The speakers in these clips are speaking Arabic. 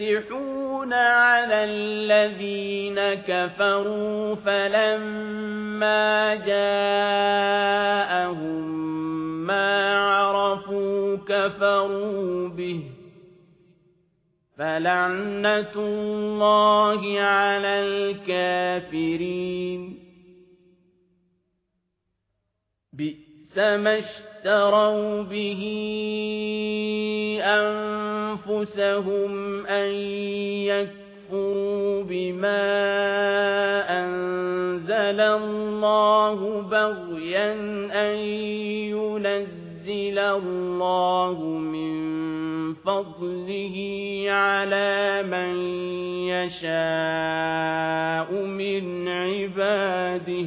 يفتحون على الذين كفروا فلما جاءهم ما عرفوا كفروا به فلعنة الله على الكافرين. بئس ما اشتروا به أنفسهم أن يكفروا بما أنزل الله بغيا أن ينزل الله من فضله على من يشاء من عباده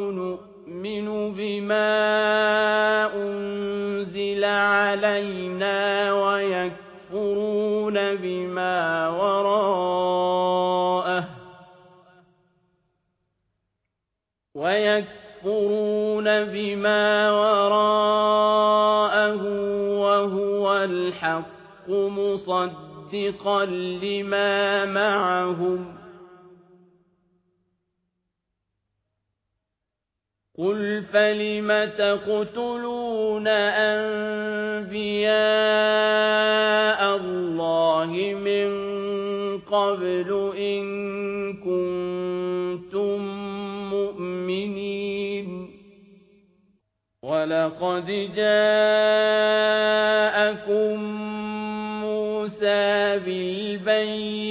علينا ويكفرون بما وراءه ويكفرون بما وراءه وهو الحق مصدقا لما معهم قل فلم تقتلون أنبياء الله من قبل إن كنتم مؤمنين ولقد جاءكم موسى بالبينات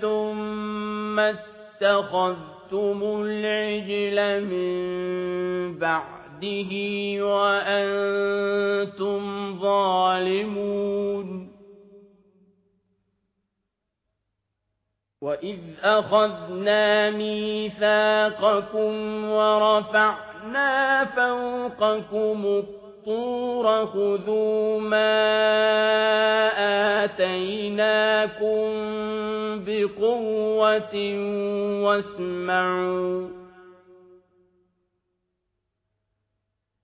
ثم اتخذ أَخَذْتُمُ الْعِجْلَ مِنْ بَعْدِهِ وَأَنْتُمْ ظَالِمُونَ. وَإِذْ أَخَذْنَا مِيثَاقَكُمْ وَرَفَعْنَا فَوْقَكُمُ الطُّورَ خُذُوا مَا آتَيْنَاكُمْ بقوة واسمعوا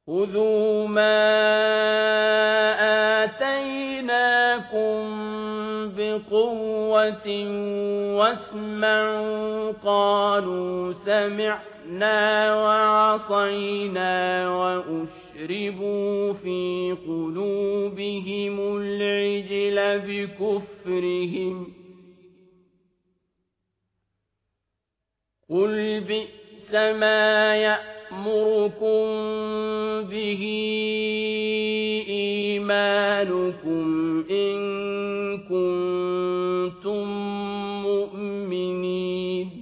خذوا ما آتيناكم بقوة واسمعوا قالوا سمعنا وعصينا وأشربوا في قلوبهم العجل بكفرهم قل بئس ما يأمركم به إيمانكم إن كنتم مؤمنين.